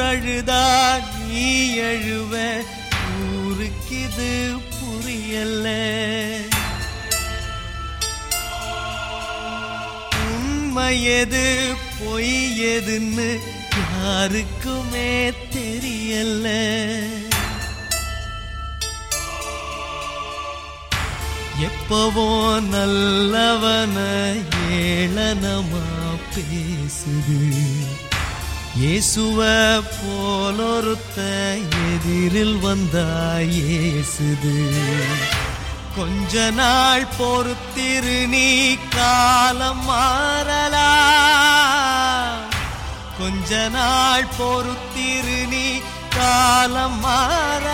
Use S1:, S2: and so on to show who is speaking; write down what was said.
S1: அழுதா நீ எழுவ ஊருக்கிது புரியல்ல. உண்மையது பொய் எதுன்னு யாருக்குமே தெரியல எப்பவோ நல்லவன ஏளனமா பேசுது. இயேசுவ போலொருத்த எதிரில் வந்தா ஏசுது கொஞ்ச நாள் பொறுத்திரு நீ காலம் மாறலா. கொஞ்ச நாள் பொறுத்திரு நீ காலம் மாற